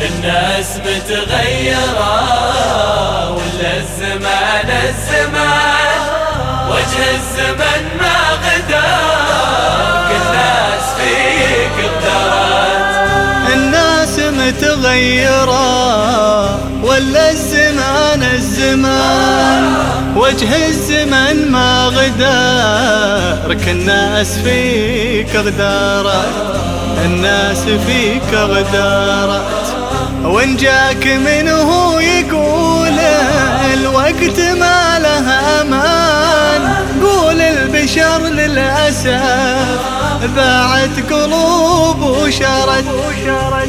الناس متغيرة ولا الزمان الزمان وجه الزمن ما متغيرة ولا الزمان الزمان؟ وجه الزمن ما غدارك الناس فيك غدارت الناس فيك غدارت وإن جاك منه يقول الوقت ما له أمان قول البشر للأسف باعت قلوب وشرت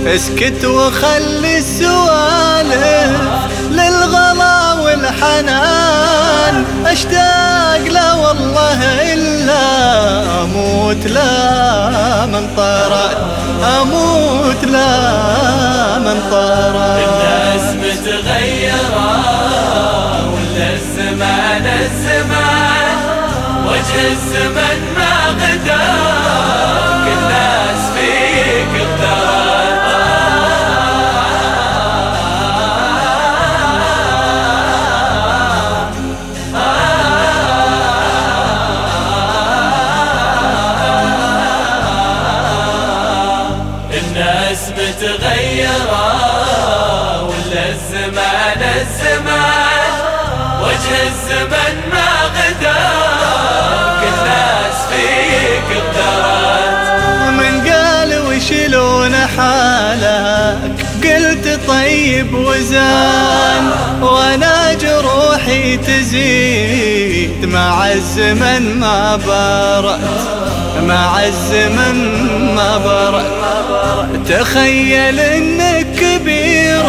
اسكت وخلي السوالف للغلا والحنان. أشتاق له والله إلا أموت لا من طرت أموت لا من طرى. الناس متغيرة ولا الزمان الزمان؟ وجه الزمن الناس متغيرة ولا الزمان الزمان؟ وجه الزمن ما قلت طيب وزان وأنا جروحي تزيد. مع الزمن ما برأت مع الزمن ما برأت تخيل إنك كبير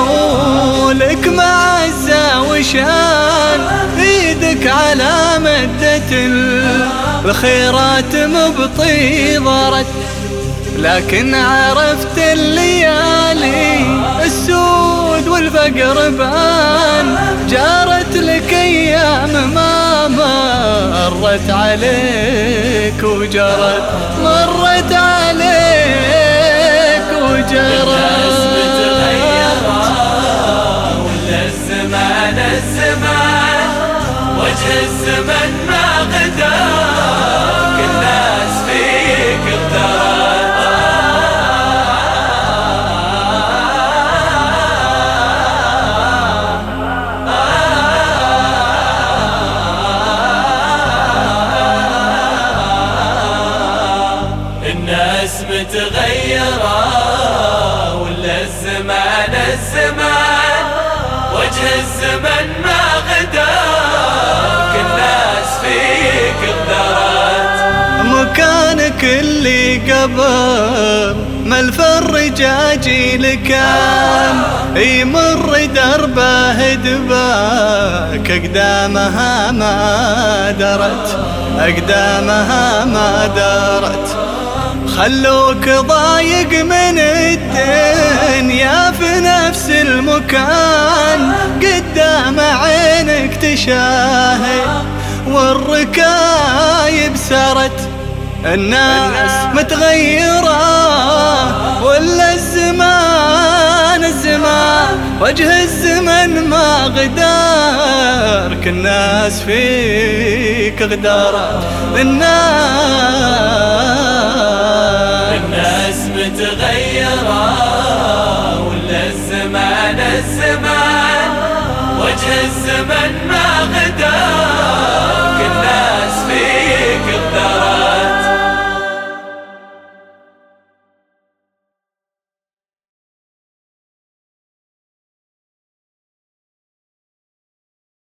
ولك معزة وشان. إيدك على مدة الخيرات مبطي ضرت. لكن عرفت الليالي السود والفقر بان. جارت لك أيام ما مرت عليك وجرت مرت عليك الناس متغيرة ولا الزمان الزمان؟ وجه الزمن ما غدا الناس فيك اقدرت. مكانك اللي قبل ما الفرجاجي لكان. يمر دربه دباك اقدامها ما درت أقدامها ما درت خلوك ضايق من الدنيا في نفس المكان قدام عينك تشاهد والركايب سرت الناس متغيرة ولا الزمان الزمان وجه الزمن ما غدارك الناس فيك غدارة. الناس وجه الزمن ما غدا الناس فيك